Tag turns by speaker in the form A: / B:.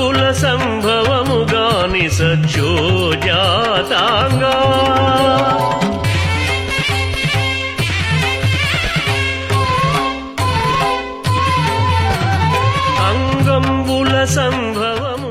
A: రంగుల సంభవముగాని సచ్చోజాతాంగా అంగంబుల సంభవము